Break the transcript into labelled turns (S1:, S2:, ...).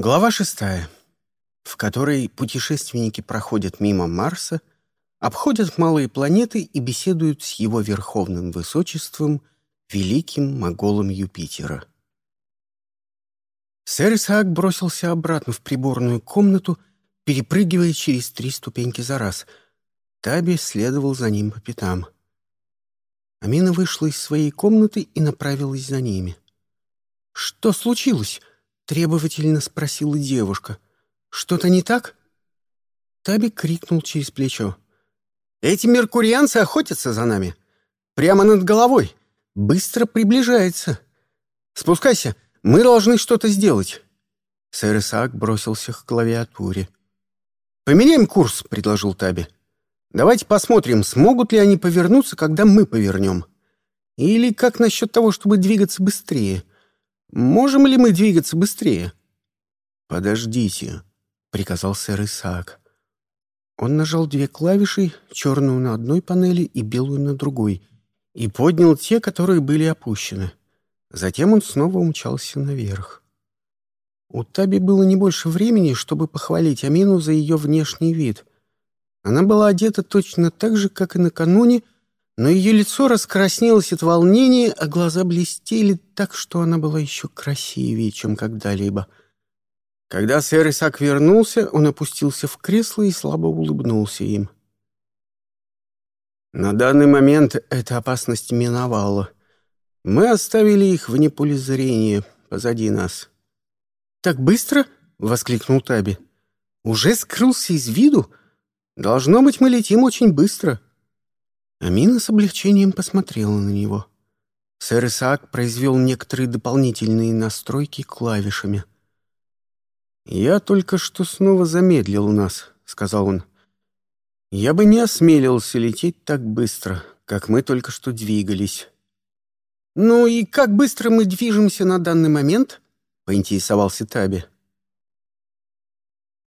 S1: Глава шестая, в которой путешественники проходят мимо Марса, обходят малые планеты и беседуют с его верховным высочеством, великим моголом Юпитера. Сэр Исаак бросился обратно в приборную комнату, перепрыгивая через три ступеньки за раз. Таби следовал за ним по пятам. Амина вышла из своей комнаты и направилась за ними. «Что случилось?» — требовательно спросила девушка. «Что-то не так?» Таби крикнул через плечо. «Эти меркурианцы охотятся за нами. Прямо над головой. Быстро приближается. Спускайся, мы должны что-то сделать». Сэр Исаак бросился к клавиатуре. «Поменяем курс», — предложил Таби. «Давайте посмотрим, смогут ли они повернуться, когда мы повернем. Или как насчет того, чтобы двигаться быстрее? Можем ли мы двигаться быстрее?» «Подождите», — приказал сэр Исаак. Он нажал две клавиши, черную на одной панели и белую на другой, и поднял те, которые были опущены. Затем он снова умчался наверх. У Таби было не больше времени, чтобы похвалить Амину за ее внешний вид. Она была одета точно так же, как и накануне, но ее лицо раскраснелось от волнения, а глаза блестели так, что она была еще красивее, чем когда-либо. Когда сэр Исаак вернулся, он опустился в кресло и слабо улыбнулся им. На данный момент эта опасность миновала. Мы оставили их вне поля зрения, позади нас. «Так быстро?» — воскликнул Таби. «Уже скрылся из виду? Должно быть, мы летим очень быстро». Амина с облегчением посмотрела на него. Сэр Исаак произвел некоторые дополнительные настройки клавишами. «Я только что снова замедлил нас», — сказал он. «Я бы не осмелился лететь так быстро, как мы только что двигались». «Ну и как быстро мы движемся на данный момент?» поинтересовался Таби.